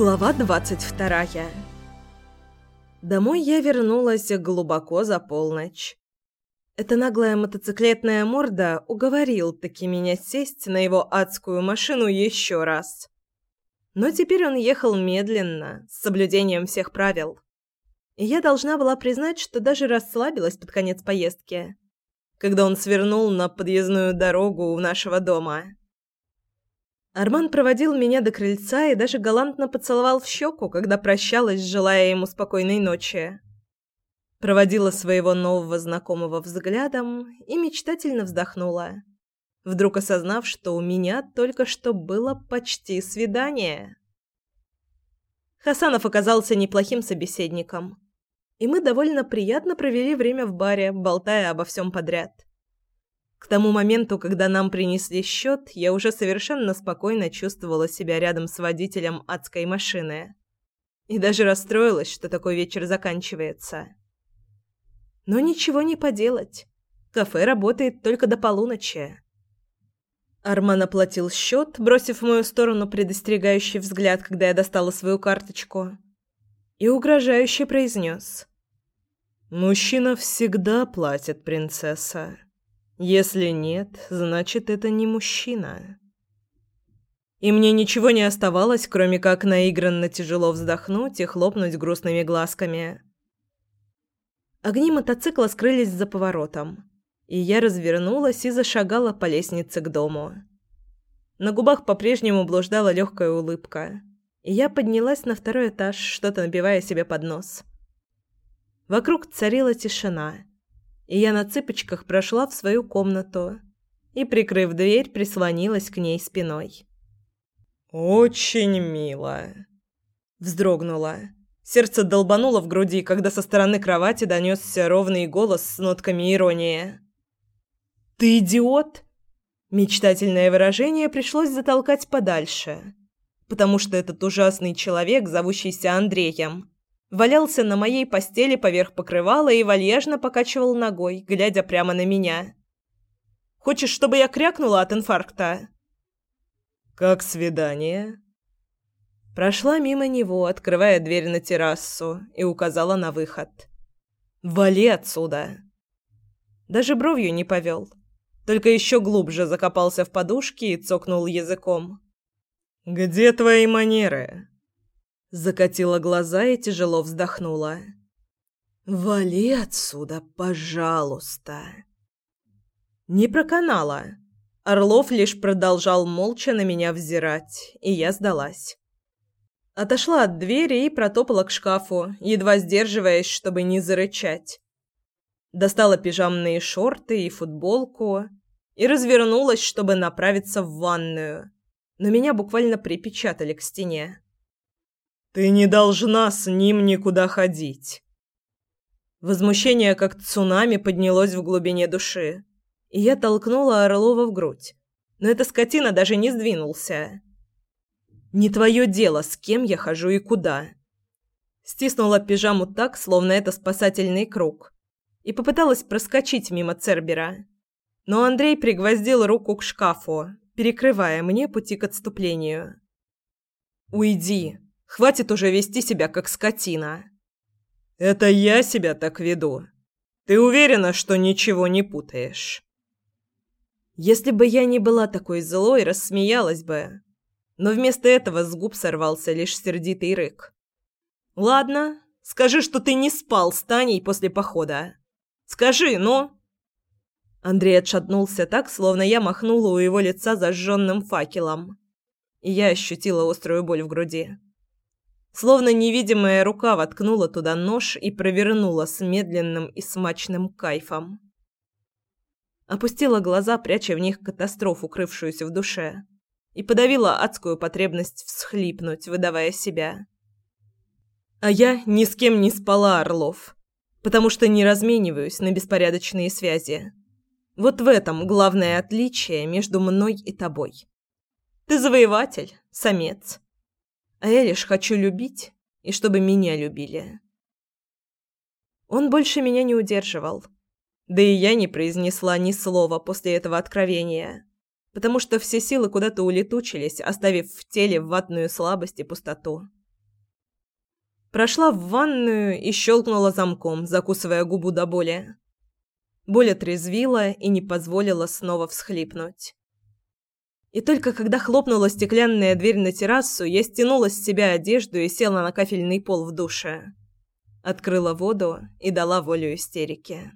Глава двадцать вторая. Домой я вернулась глубоко за полночь. Эта наглая мотоциклетная морда уговорил таки меня сесть на его адскую машину еще раз. Но теперь он ехал медленно, с соблюдением всех правил. И я должна была признать, что даже расслабилась под конец поездки, когда он свернул на подъездную дорогу у нашего дома. Арман проводил меня до крыльца и даже галантно поцеловал в щеку, когда прощалась, желая ему спокойной ночи. Проводила своего нового знакомого взглядом и мечтательно вздохнула, вдруг осознав, что у меня только что было почти свидание. Хасанов оказался неплохим собеседником, и мы довольно приятно провели время в баре, болтая обо всем подряд. К тому моменту, когда нам принесли счет, я уже совершенно спокойно чувствовала себя рядом с водителем адской машины. И даже расстроилась, что такой вечер заканчивается. Но ничего не поделать. Кафе работает только до полуночи. Арман оплатил счет, бросив в мою сторону предостерегающий взгляд, когда я достала свою карточку. И угрожающе произнес. «Мужчина всегда платит, принцесса». Если нет, значит, это не мужчина. И мне ничего не оставалось, кроме как наигранно тяжело вздохнуть и хлопнуть грустными глазками. Огни мотоцикла скрылись за поворотом, и я развернулась и зашагала по лестнице к дому. На губах по-прежнему блуждала легкая улыбка, и я поднялась на второй этаж, что-то набивая себе под нос. Вокруг царила тишина, и я на цыпочках прошла в свою комнату и, прикрыв дверь, прислонилась к ней спиной. «Очень мило», — вздрогнула. Сердце долбануло в груди, когда со стороны кровати донесся ровный голос с нотками иронии. «Ты идиот?» Мечтательное выражение пришлось затолкать подальше, потому что этот ужасный человек, зовущийся Андреем, валялся на моей постели поверх покрывала и вальяжно покачивал ногой, глядя прямо на меня. «Хочешь, чтобы я крякнула от инфаркта?» «Как свидание?» Прошла мимо него, открывая дверь на террасу, и указала на выход. «Вали отсюда!» Даже бровью не повел, только еще глубже закопался в подушки и цокнул языком. «Где твои манеры?» Закатила глаза и тяжело вздохнула. «Вали отсюда, пожалуйста!» Не проканала. Орлов лишь продолжал молча на меня взирать, и я сдалась. Отошла от двери и протопала к шкафу, едва сдерживаясь, чтобы не зарычать. Достала пижамные шорты и футболку и развернулась, чтобы направиться в ванную. Но меня буквально припечатали к стене. Ты не должна с ним никуда ходить. Возмущение как цунами поднялось в глубине души, и я толкнула Орлова в грудь. Но эта скотина даже не сдвинулся. Не твое дело, с кем я хожу и куда. Стиснула пижаму так, словно это спасательный круг, и попыталась проскочить мимо Цербера. Но Андрей пригвоздил руку к шкафу, перекрывая мне пути к отступлению. «Уйди!» Хватит уже вести себя как скотина. Это я себя так веду. Ты уверена, что ничего не путаешь? Если бы я не была такой злой, рассмеялась бы. Но вместо этого с губ сорвался лишь сердитый рык. Ладно, скажи, что ты не спал с Таней после похода. Скажи, ну. Андрей отшатнулся так, словно я махнула у его лица зажженным факелом. И я ощутила острую боль в груди. Словно невидимая рука воткнула туда нож и провернула с медленным и смачным кайфом. Опустила глаза, пряча в них катастрофу, укрывшуюся в душе, и подавила адскую потребность всхлипнуть, выдавая себя. А я ни с кем не спала, Орлов, потому что не размениваюсь на беспорядочные связи. Вот в этом главное отличие между мной и тобой. Ты завоеватель, самец. А я лишь хочу любить, и чтобы меня любили. Он больше меня не удерживал. Да и я не произнесла ни слова после этого откровения, потому что все силы куда-то улетучились, оставив в теле ватную слабость и пустоту. Прошла в ванную и щелкнула замком, закусывая губу до боли. Боль отрезвила и не позволила снова всхлипнуть. И только когда хлопнула стеклянная дверь на террасу, я стянула с себя одежду и села на кафельный пол в душе. Открыла воду и дала волю истерике.